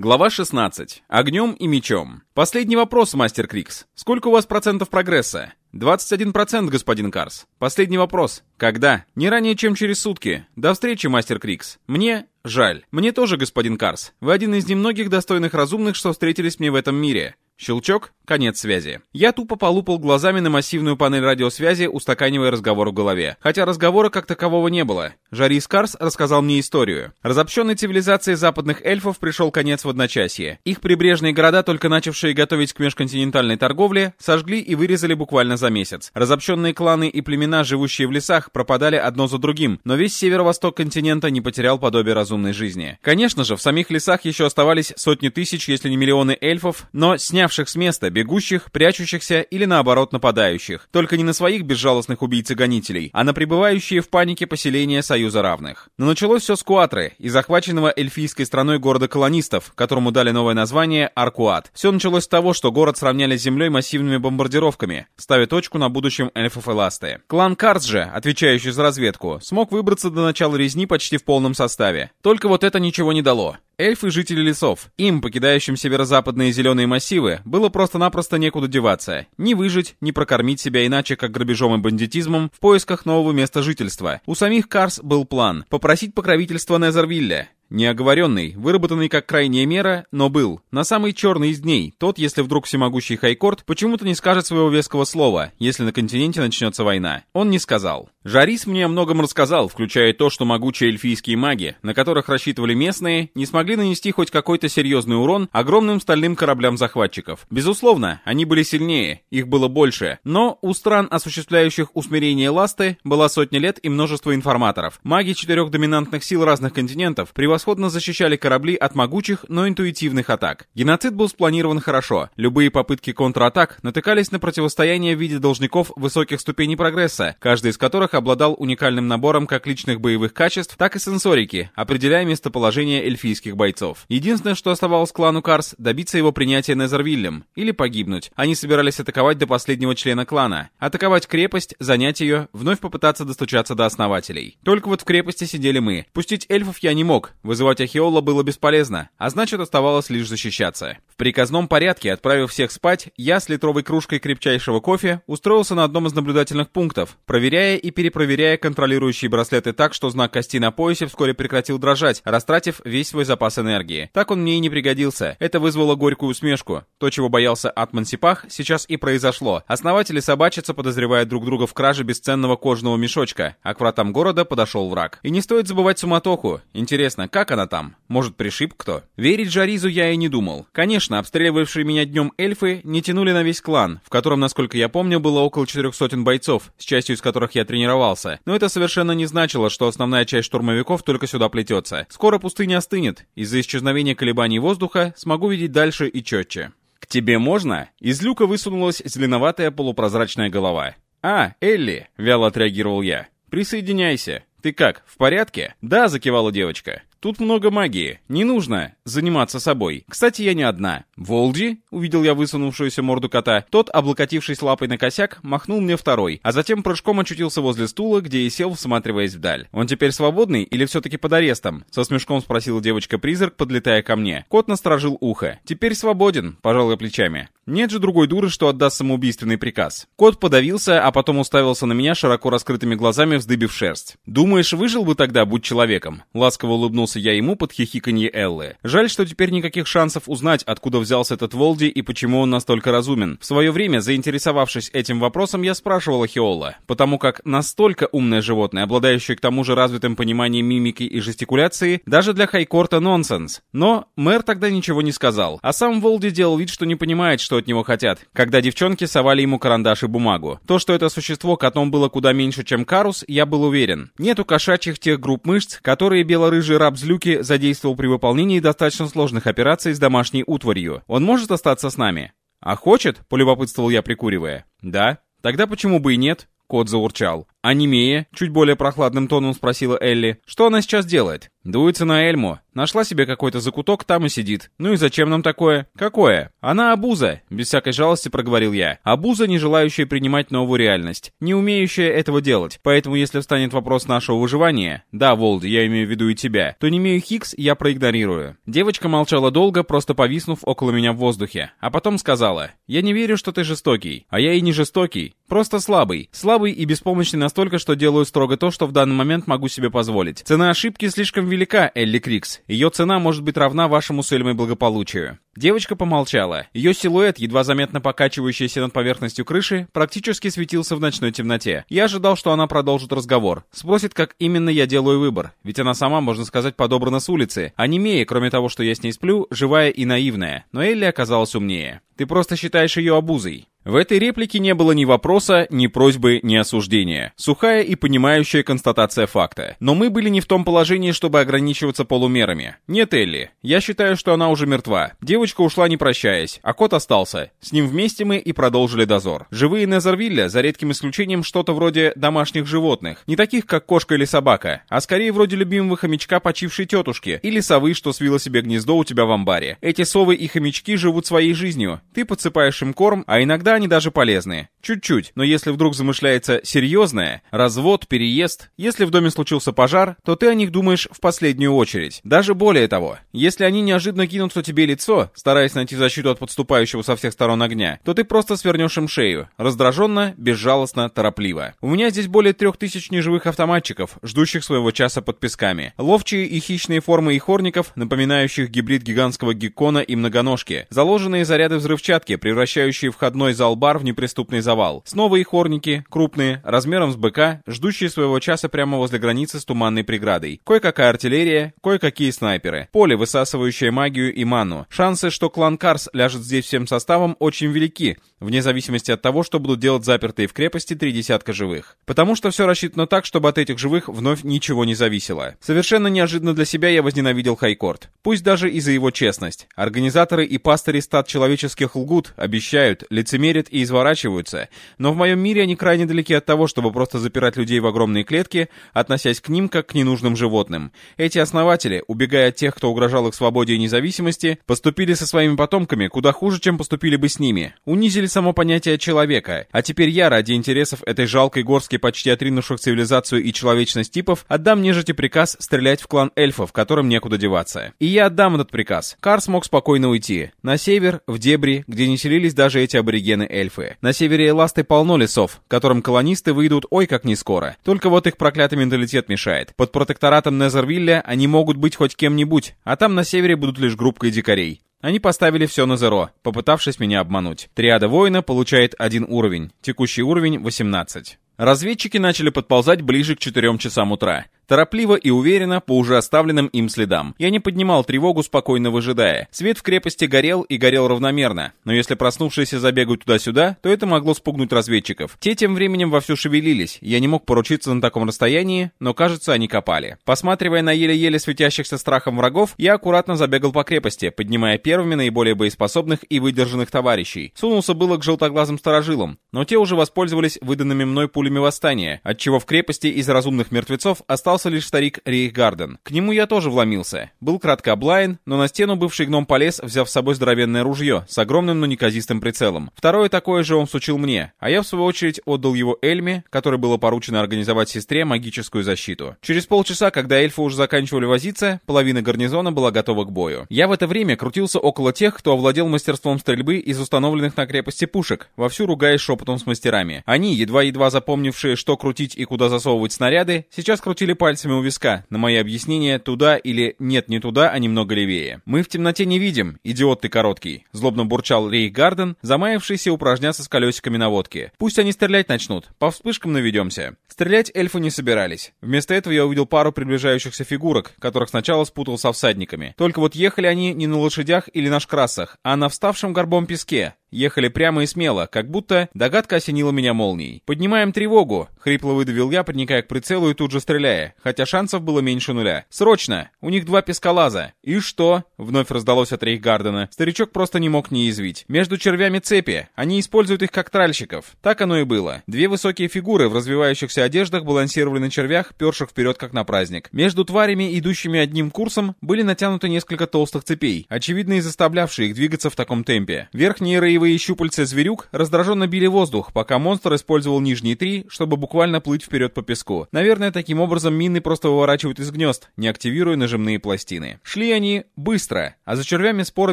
Глава 16. Огнем и мечом. Последний вопрос, мастер Крикс. Сколько у вас процентов прогресса? 21%, господин Карс. Последний вопрос. Когда? Не ранее, чем через сутки. До встречи, мастер Крикс. Мне жаль. Мне тоже, господин Карс. Вы один из немногих достойных разумных, что встретились мне в этом мире. Щелчок, конец связи. Я тупо полупал глазами на массивную панель радиосвязи, устаканивая разговор в голове. Хотя разговора как такового не было. Жарис Карс рассказал мне историю. Разобщенной цивилизации западных эльфов пришел конец в одночасье. Их прибрежные города, только начавшие готовить к межконтинентальной торговле, сожгли и вырезали буквально за месяц. Разобщенные кланы и племена, живущие в лесах, пропадали одно за другим, но весь северо-восток континента не потерял подобие разумной жизни. Конечно же, в самих лесах еще оставались сотни тысяч, если не миллионы эльфов, но сняв снявших с места бегущих, прячущихся или наоборот нападающих, только не на своих безжалостных убийц и гонителей, а на пребывающие в панике поселения Союза равных. Но началось все с Куатры и захваченного эльфийской страной города колонистов, которому дали новое название Аркуат. Все началось с того, что город сравняли с землей массивными бомбардировками, ставя точку на будущем эльфов Эласты. Клан Карс же, отвечающий за разведку, смог выбраться до начала резни почти в полном составе. Только вот это ничего не дало. Эльфы — жители лесов. Им, покидающим северо-западные зеленые массивы, было просто-напросто некуда деваться. Ни выжить, ни прокормить себя иначе, как грабежом и бандитизмом, в поисках нового места жительства. У самих Карс был план — попросить покровительства Незервилля. Неоговоренный, выработанный как крайняя мера, но был. На самый черный из дней, тот, если вдруг всемогущий Хайкорт почему-то не скажет своего веского слова, если на континенте начнется война. Он не сказал. Жарис мне о многом рассказал, включая то, что могучие эльфийские маги, на которых рассчитывали местные, не смогли нанести хоть какой-то серьезный урон огромным стальным кораблям захватчиков. Безусловно, они были сильнее, их было больше, но у стран, осуществляющих усмирение ласты, была сотня лет и множество информаторов. Маги четырех доминантных сил разных континентов превосходили превосходно защищали корабли от могучих, но интуитивных атак. Геноцид был спланирован хорошо. Любые попытки контратак натыкались на противостояние в виде должников высоких ступеней прогресса, каждый из которых обладал уникальным набором как личных боевых качеств, так и сенсорики, определяя местоположение эльфийских бойцов. Единственное, что оставалось клану Карс, добиться его принятия Незервиллем, или погибнуть. Они собирались атаковать до последнего члена клана. Атаковать крепость, занять ее, вновь попытаться достучаться до основателей. Только вот в крепости сидели мы. Пустить эльфов я не мог, Вызывать Ахиола было бесполезно, а значит оставалось лишь защищаться. В приказном порядке, отправив всех спать, я с литровой кружкой крепчайшего кофе устроился на одном из наблюдательных пунктов, проверяя и перепроверяя контролирующие браслеты так, что знак кости на поясе вскоре прекратил дрожать, растратив весь свой запас энергии. Так он мне и не пригодился. Это вызвало горькую усмешку. То, чего боялся Атман Сипах, сейчас и произошло. Основатели собачица подозревают друг друга в краже бесценного кожаного мешочка, а к вратам города подошел враг. И не стоит забывать суматоху. Интересно, как она там? Может, пришиб кто? Верить Жаризу я и не думал. Конечно, обстреливавшие меня днем эльфы не тянули на весь клан, в котором, насколько я помню, было около четырех сотен бойцов, с частью из которых я тренировался. Но это совершенно не значило, что основная часть штурмовиков только сюда плетется. Скоро пустыня остынет. Из-за исчезновения колебаний воздуха смогу видеть дальше и четче. «К тебе можно?» Из люка высунулась зеленоватая полупрозрачная голова. «А, Элли!» — вяло отреагировал я. «Присоединяйся. Ты как, в порядке?» «Да», — закивала девочка. Тут много магии. Не нужно заниматься собой. Кстати, я не одна. Волди, увидел я высунувшуюся морду кота. Тот, облокотившись лапой на косяк, махнул мне второй, а затем прыжком очутился возле стула, где и сел, всматриваясь вдаль. Он теперь свободный или все-таки под арестом? Со смешком спросила девочка-призрак, подлетая ко мне. Кот насторожил ухо. Теперь свободен, пожал я плечами. Нет же другой дуры, что отдаст самоубийственный приказ. Кот подавился, а потом уставился на меня широко раскрытыми глазами, вздыбив шерсть. «Думаешь, выжил бы тогда, будь человеком?» Ласково улыбнулся я ему под хихиканье Эллы. Жаль, что теперь никаких шансов узнать, откуда взялся этот Волди и почему он настолько разумен. В свое время, заинтересовавшись этим вопросом, я спрашивал Хиола, потому как настолько умное животное, обладающее к тому же развитым пониманием мимики и жестикуляции, даже для Хайкорта нонсенс. Но мэр тогда ничего не сказал, а сам Волди делал вид, что не понимает, что от него хотят, когда девчонки совали ему карандаш и бумагу. То, что это существо котом было куда меньше, чем Карус, я был уверен. Нету кошачьих тех групп мышц, которые бело-рыжий раб Злюки задействовал при выполнении достаточно сложных операций с домашней утварью. Он может остаться с нами? А хочет? Полюбопытствовал я, прикуривая. Да. Тогда почему бы и нет? Кот заурчал. «А Немея?» — чуть более прохладным тоном спросила Элли. «Что она сейчас делает?» Дуется на Эльму. Нашла себе какой-то закуток, там и сидит. Ну и зачем нам такое? Какое? Она обуза, без всякой жалости проговорил я. Обуза, не желающая принимать новую реальность, не умеющая этого делать. Поэтому, если встанет вопрос нашего выживания, да, Волди, я имею в виду и тебя, то не имею Хикс, я проигнорирую. Девочка молчала долго, просто повиснув около меня в воздухе, а потом сказала, я не верю, что ты жестокий, а я и не жестокий, просто слабый. Слабый и беспомощный настолько, что делаю строго то, что в данный момент могу себе позволить. Цена ошибки слишком велика, Элли Крикс. Ее цена может быть равна вашему с Эльмой благополучию. Девочка помолчала. Ее силуэт, едва заметно покачивающийся над поверхностью крыши, практически светился в ночной темноте. Я ожидал, что она продолжит разговор. Спросит, как именно я делаю выбор. Ведь она сама, можно сказать, подобрана с улицы. А не Мея, кроме того, что я с ней сплю, живая и наивная. Но Элли оказалась умнее. Ты просто считаешь ее обузой. В этой реплике не было ни вопроса, ни просьбы, ни осуждения. Сухая и понимающая констатация факта. Но мы были не в том положении, чтобы ограничиваться полумерами. Нет, Элли. Я считаю, что она уже мертва. Девочка ушла не прощаясь, а кот остался. С ним вместе мы и продолжили дозор. Живые Незервилля, за редким исключением, что-то вроде домашних животных. Не таких, как кошка или собака, а скорее вроде любимого хомячка почившей тетушки. Или совы, что свила себе гнездо у тебя в амбаре. Эти совы и хомячки живут своей жизнью. Ты подсыпаешь им корм, а иногда они даже полезные. Чуть-чуть, но если вдруг замышляется серьезное, развод, переезд, если в доме случился пожар, то ты о них думаешь в последнюю очередь. Даже более того, если они неожиданно кинутся тебе лицо, стараясь найти защиту от подступающего со всех сторон огня, то ты просто свернешь им шею, раздраженно, безжалостно, торопливо. У меня здесь более трех тысяч неживых автоматчиков, ждущих своего часа под песками. Ловчие и хищные формы ихорников, напоминающих гибрид гигантского геккона и многоножки, заложенные заряды взрывчатки, превращающие входной зал бар в неприступный завал. Снова их хорники, крупные, размером с быка, ждущие своего часа прямо возле границы с туманной преградой. Кое-какая артиллерия, кое-какие снайперы. Поле, высасывающее магию и ману. Шансы, что клан Карс ляжет здесь всем составом, очень велики, вне зависимости от того, что будут делать запертые в крепости три десятка живых. Потому что все рассчитано так, чтобы от этих живых вновь ничего не зависело. Совершенно неожиданно для себя я возненавидел Хайкорт. Пусть даже и за его честность. Организаторы и пастыри стад человеческих лгут, обещают, лицемерят и изворачиваются, но в моем мире они крайне далеки от того, чтобы просто запирать людей в огромные клетки, относясь к ним как к ненужным животным. Эти основатели, убегая от тех, кто угрожал их свободе и независимости, поступили со своими потомками куда хуже, чем поступили бы с ними. Унизили само понятие человека. А теперь я, ради интересов этой жалкой горстки почти отринувших цивилизацию и человечность типов, отдам нежити приказ стрелять в клан эльфов, которым некуда деваться. И я отдам этот приказ. Карс мог спокойно уйти. На север, в дебри, где не селились даже эти аборигены-эльфы. На севере Эласты полно лесов, которым колонисты выйдут ой как не скоро. Только вот их проклятый менталитет мешает. Под протекторатом Незервилля они могут быть хоть кем-нибудь, а там на севере будут лишь группкой дикарей. Они поставили все на зеро, попытавшись меня обмануть. Триада воина получает один уровень, текущий уровень 18. Разведчики начали подползать ближе к 4 часам утра. Торопливо и уверенно, по уже оставленным им следам. Я не поднимал тревогу, спокойно выжидая. Свет в крепости горел и горел равномерно, но если проснувшиеся забегают туда-сюда, то это могло спугнуть разведчиков. Те тем временем вовсю шевелились, я не мог поручиться на таком расстоянии, но кажется, они копали. Посматривая на еле-еле светящихся страхом врагов, я аккуратно забегал по крепости, поднимая первыми наиболее боеспособных и выдержанных товарищей. Сунулся было к желтоглазым сторожилам, но те уже воспользовались выданными мной пулями восстания, отчего в крепости из разумных мертвецов остался остался лишь старик Рейхгарден. К нему я тоже вломился. Был кратко облайн, но на стену бывший гном полез, взяв с собой здоровенное ружье с огромным, но неказистым прицелом. Второе такое же он сучил мне, а я в свою очередь отдал его Эльме, которой было поручено организовать сестре магическую защиту. Через полчаса, когда эльфы уже заканчивали возиться, половина гарнизона была готова к бою. Я в это время крутился около тех, кто овладел мастерством стрельбы из установленных на крепости пушек, вовсю ругаясь шепотом с мастерами. Они, едва-едва запомнившие, что крутить и куда засовывать снаряды, сейчас крутили пальцами пальцами у виска. На мои объяснения туда или нет не туда, а немного левее. Мы в темноте не видим, идиот ты короткий. Злобно бурчал Рей Гарден, замаявшийся упражняться с колесиками на водке. Пусть они стрелять начнут, по вспышкам наведемся. Стрелять эльфы не собирались. Вместо этого я увидел пару приближающихся фигурок, которых сначала спутал со всадниками. Только вот ехали они не на лошадях или на шкрасах, а на вставшем горбом песке. Ехали прямо и смело, как будто догадка осенила меня молнией. «Поднимаем тревогу!» — хрипло выдавил я, проникая к прицелу и тут же стреляя, хотя шансов было меньше нуля. «Срочно! У них два пескалаза!» «И что?» — вновь раздалось от Рейхгардена. Старичок просто не мог не извить. «Между червями цепи. Они используют их как тральщиков». Так оно и было. Две высокие фигуры в развивающихся одеждах балансировали на червях, перших вперед как на праздник. Между тварями, идущими одним курсом, были натянуты несколько толстых цепей, очевидно и заставлявшие их двигаться в таком темпе. Верхние роевые щупальца зверюк раздраженно били воздух, пока монстр использовал нижние три, чтобы буквально плыть вперед по песку. Наверное, таким образом мины просто выворачивают из гнезд, не активируя нажимные пластины. Шли они быстро, а за червями спора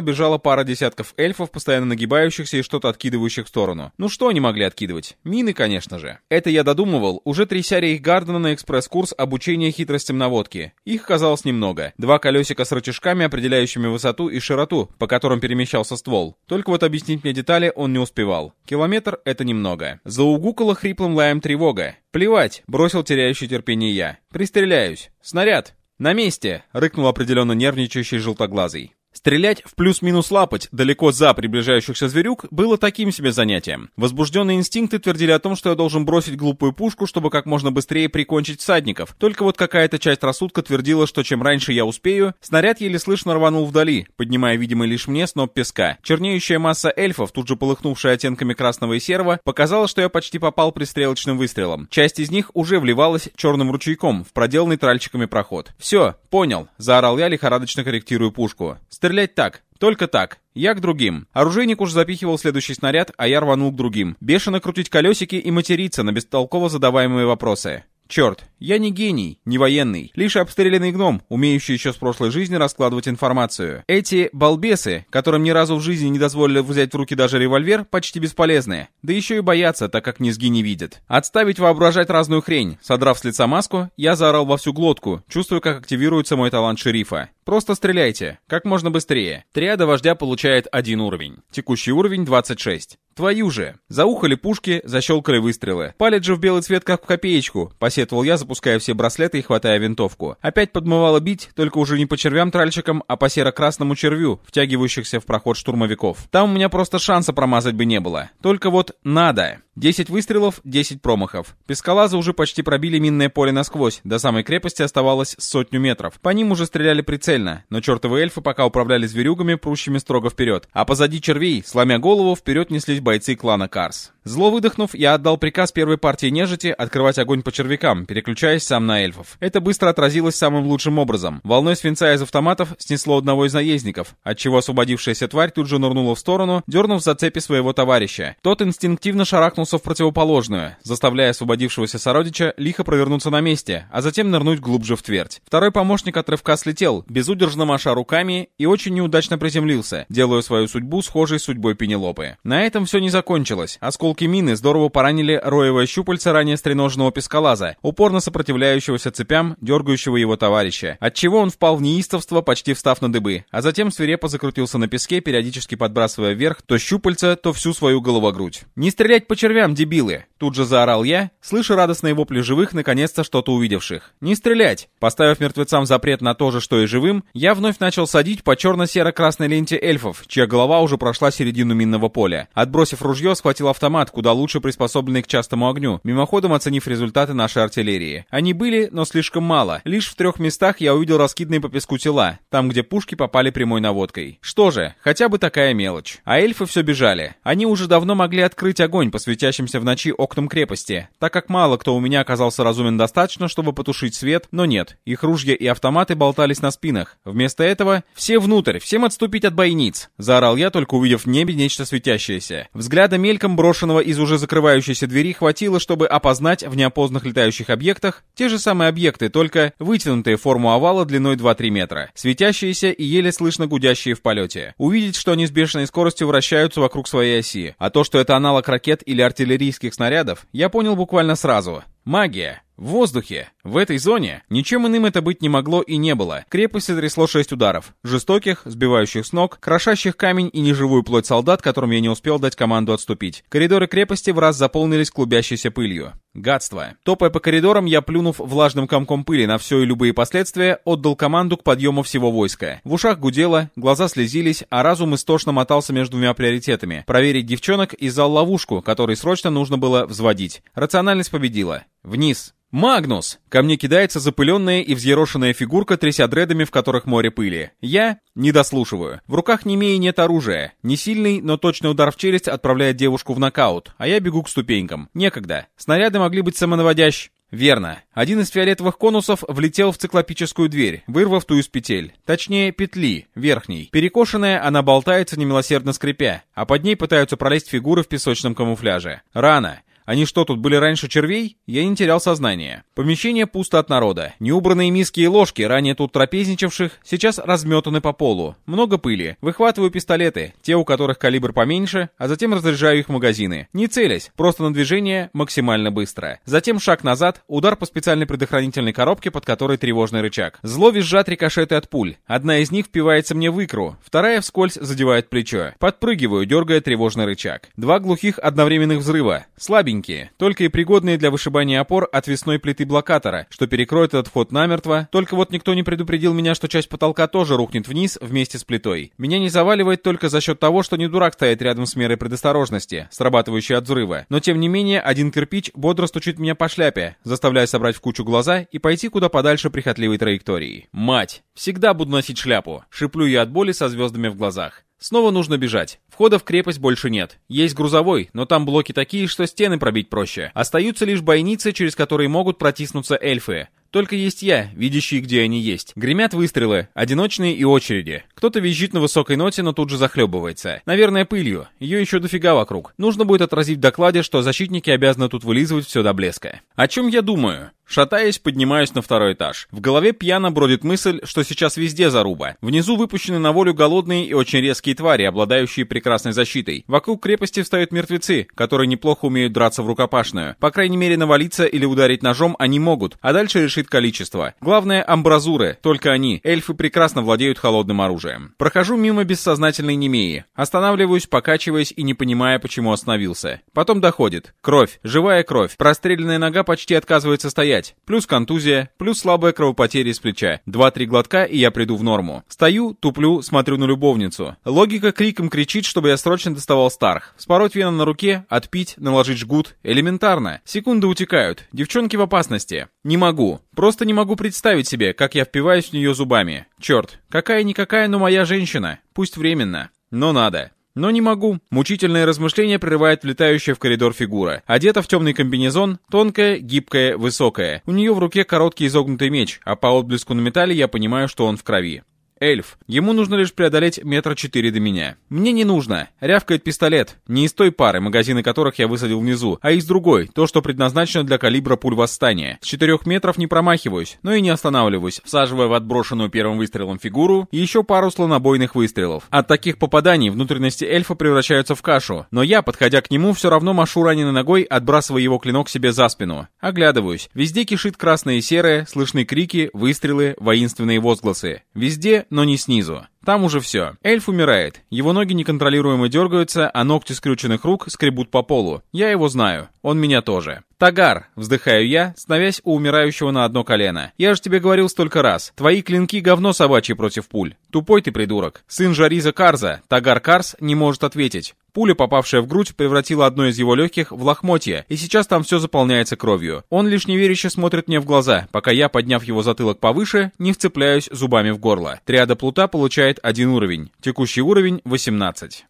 бежала пара десятков эльфов, постоянно нагибающихся и что-то откидывающих в сторону. Ну что они могли откидывать? Мины, конечно же. Это я додумывал, уже тряся Рейхгардена на экспресс-курс обучения хитростям наводки. Их казалось немного. Два колесика с рычажками, определяющими высоту и широту, по которым перемещался ствол. Только вот объяснить мне детали он не успевал. Километр — это немного. Заугукала хриплым лаем тревога. «Плевать!» — бросил теряющий терпение я. «Пристреляюсь! Снаряд!» «На месте!» — рыкнул определенно нервничающий желтоглазый. Стрелять в плюс-минус лапать далеко за приближающихся зверюк было таким себе занятием. Возбужденные инстинкты твердили о том, что я должен бросить глупую пушку, чтобы как можно быстрее прикончить всадников. Только вот какая-то часть рассудка твердила, что чем раньше я успею, снаряд еле слышно рванул вдали, поднимая видимый лишь мне сноп песка. Чернеющая масса эльфов, тут же полыхнувшая оттенками красного и серого, показала, что я почти попал пристрелочным выстрелом. Часть из них уже вливалась черным ручейком в проделанный тральчиками проход. «Все, понял», — заорал я, лихорадочно корректируя пушку. Стрелять так, только так. Я к другим. Оружейник уж запихивал следующий снаряд, а я рванул к другим. Бешено крутить колесики и материться на бестолково задаваемые вопросы. Черт, я не гений, не военный, лишь обстрелянный гном, умеющий еще с прошлой жизни раскладывать информацию. Эти балбесы, которым ни разу в жизни не дозволили взять в руки даже револьвер, почти бесполезны. Да еще и боятся, так как низги не видят. Отставить воображать разную хрень. Содрав с лица маску, я заорал во всю глотку, чувствуя, как активируется мой талант шерифа. Просто стреляйте, как можно быстрее. Триада вождя получает один уровень. Текущий уровень 26. Твою же. Заухали пушки, защелкали выстрелы. Палец же в белый цвет как в копеечку, посетовал я, запуская все браслеты и хватая винтовку. Опять подмывало бить, только уже не по червям-тральщикам, а по серо-красному червю, втягивающихся в проход штурмовиков. Там у меня просто шанса промазать бы не было. Только вот надо. 10 выстрелов, 10 промахов. Пескалазы уже почти пробили минное поле насквозь, до самой крепости оставалось сотню метров. По ним уже стреляли прицельно, но чертовы эльфы пока управляли зверюгами, прущими строго вперед. А позади червей, сломя голову, вперед неслись бойцы клана Карс. Зло выдохнув, я отдал приказ первой партии нежити открывать огонь по червякам, переключаясь сам на эльфов. Это быстро отразилось самым лучшим образом. Волной свинца из автоматов снесло одного из наездников, отчего освободившаяся тварь тут же нырнула в сторону, дернув за цепи своего товарища. Тот инстинктивно шарахнулся в противоположную, заставляя освободившегося сородича лихо провернуться на месте, а затем нырнуть глубже в твердь. Второй помощник от рывка слетел, безудержно маша руками и очень неудачно приземлился, делая свою судьбу схожей с судьбой Пенелопы. На этом все не закончилось. Осколки мины здорово поранили роевое щупальце ранее стреножного пескалаза, упорно сопротивляющегося цепям, дергающего его товарища, отчего он впал в неистовство, почти встав на дыбы, а затем свирепо закрутился на песке, периодически подбрасывая вверх то щупальца, то всю свою головогрудь. «Не стрелять по червям, дебилы!» Тут же заорал я, слыша радостные вопли живых, наконец-то что-то увидевших. «Не стрелять!» Поставив мертвецам запрет на то же, что и живым, я вновь начал садить по черно-серо-красной ленте эльфов, чья голова уже прошла середину минного поля. Отбросив ружье, схватил автомат, куда лучше приспособленный к частому огню, мимоходом оценив результаты нашей артиллерии. Они были, но слишком мало. Лишь в трех местах я увидел раскидные по песку тела, там, где пушки попали прямой наводкой. Что же, хотя бы такая мелочь. А эльфы все бежали. Они уже давно могли открыть огонь по светящимся в ночи окнам крепости, так как мало кто у меня оказался разумен достаточно, чтобы потушить свет, но нет, их ружья и автоматы болтались на спинах. Вместо этого «Все внутрь, всем отступить от бойниц!» Заорал я, только увидев в небе нечто светящееся. Взгляда мельком брошенного из уже закрывающейся двери хватило, чтобы опознать в неопознанных летающих объектах те же самые объекты, только вытянутые в форму овала длиной 2-3 метра, светящиеся и еле слышно гудящие в полете. Увидеть, что они с бешеной скоростью вращаются вокруг своей оси, а то, что это аналог ракет или артиллерийских снарядов, я понял буквально сразу. Магия. В воздухе. В этой зоне. Ничем иным это быть не могло и не было. Крепость сотрясло шесть ударов. Жестоких, сбивающих с ног, крошащих камень и неживую плоть солдат, которым я не успел дать команду отступить. Коридоры крепости в раз заполнились клубящейся пылью. Гадство. Топая по коридорам, я, плюнув влажным комком пыли на все и любые последствия, отдал команду к подъему всего войска. В ушах гудело, глаза слезились, а разум истошно мотался между двумя приоритетами. Проверить девчонок и зал ловушку, который срочно нужно было взводить. Рациональность победила. Вниз. «Магнус!» Ко мне кидается запыленная и взъерошенная фигурка, тряся дредами, в которых море пыли. Я не дослушиваю. В руках не имея нет оружия. Не сильный, но точный удар в челюсть отправляет девушку в нокаут, а я бегу к ступенькам. Некогда. Снаряды могли быть самонаводящ. Верно. Один из фиолетовых конусов влетел в циклопическую дверь, вырвав ту из петель. Точнее, петли, верхней. Перекошенная, она болтается, немилосердно скрипя, а под ней пытаются пролезть фигуры в песочном камуфляже. Рано. Они что, тут были раньше червей? Я не терял сознание. Помещение пусто от народа. Неубранные миски и ложки, ранее тут трапезничавших, сейчас разметаны по полу. Много пыли. Выхватываю пистолеты, те, у которых калибр поменьше, а затем разряжаю их магазины. Не целясь, просто на движение максимально быстро. Затем шаг назад, удар по специальной предохранительной коробке, под которой тревожный рычаг. Зло визжат рикошеты от пуль. Одна из них впивается мне в икру, вторая вскользь задевает плечо. Подпрыгиваю, дергая тревожный рычаг. Два глухих одновременных взрыва. Слабенький слабенькие, только и пригодные для вышибания опор отвесной плиты блокатора, что перекроет этот вход намертво, только вот никто не предупредил меня, что часть потолка тоже рухнет вниз вместе с плитой. Меня не заваливает только за счет того, что не дурак стоять рядом с мерой предосторожности, срабатывающей от взрыва, но тем не менее один кирпич бодро стучит меня по шляпе, заставляя собрать в кучу глаза и пойти куда подальше прихотливой траектории. Мать! Всегда буду носить шляпу, шиплю я от боли со звездами в глазах. Снова нужно бежать. Входа в крепость больше нет. Есть грузовой, но там блоки такие, что стены пробить проще. Остаются лишь бойницы, через которые могут протиснуться эльфы. Только есть я, видящий, где они есть. Гремят выстрелы, одиночные и очереди. Кто-то визжит на высокой ноте, но тут же захлебывается. Наверное, пылью. Ее еще дофига вокруг. Нужно будет отразить в докладе, что защитники обязаны тут вылизывать все до блеска. О чем я думаю? Шатаясь, поднимаюсь на второй этаж. В голове пьяно бродит мысль, что сейчас везде заруба. Внизу выпущены на волю голодные и очень резкие твари, обладающие прекрасной защитой. Вокруг крепости встают мертвецы, которые неплохо умеют драться в рукопашную. По крайней мере, навалиться или ударить ножом они могут, а дальше решит количество. Главное, амбразуры, только они. Эльфы прекрасно владеют холодным оружием. Прохожу мимо бессознательной немеи. Останавливаюсь, покачиваясь и не понимая, почему остановился. Потом доходит. Кровь. Живая кровь. Простреленная нога почти отказывается стоять. Плюс контузия, плюс слабая кровопотеря из плеча. Два-три глотка, и я приду в норму. Стою, туплю, смотрю на любовницу. Логика криком кричит, чтобы я срочно доставал Старх. Спороть вену на руке, отпить, наложить жгут. Элементарно. Секунды утекают. Девчонки в опасности. Не могу. Просто не могу представить себе, как я впиваюсь в нее зубами. Черт, какая-никакая, но моя женщина. Пусть временно. Но надо. Но не могу. Мучительное размышление прерывает влетающая в коридор фигура. Одета в темный комбинезон, тонкая, гибкая, высокая. У нее в руке короткий изогнутый меч, а по отблеску на металле я понимаю, что он в крови. Эльф. Ему нужно лишь преодолеть метра четыре до меня. Мне не нужно. Рявкает пистолет. Не из той пары, магазины которых я высадил внизу, а из другой, то, что предназначено для калибра пуль восстания. С четырех метров не промахиваюсь, но и не останавливаюсь, всаживая в отброшенную первым выстрелом фигуру еще пару слонобойных выстрелов. От таких попаданий внутренности эльфа превращаются в кашу, но я, подходя к нему, все равно машу раненой ногой, отбрасывая его клинок себе за спину. Оглядываюсь. Везде кишит красное и серое, слышны крики, выстрелы, воинственные возгласы. Везде но не снизу. Там уже все. Эльф умирает. Его ноги неконтролируемо дергаются, а ногти скрюченных рук скребут по полу. Я его знаю. Он меня тоже. «Тагар!» — вздыхаю я, становясь у умирающего на одно колено. «Я же тебе говорил столько раз. Твои клинки — говно собачье против пуль. Тупой ты придурок. Сын Жариза Карза, Тагар Карс, не может ответить. Пуля, попавшая в грудь, превратила одно из его легких в лохмотье, и сейчас там все заполняется кровью. Он лишь неверяще смотрит мне в глаза, пока я, подняв его затылок повыше, не вцепляюсь зубами в горло. Триада плута получает один уровень. Текущий уровень — 18.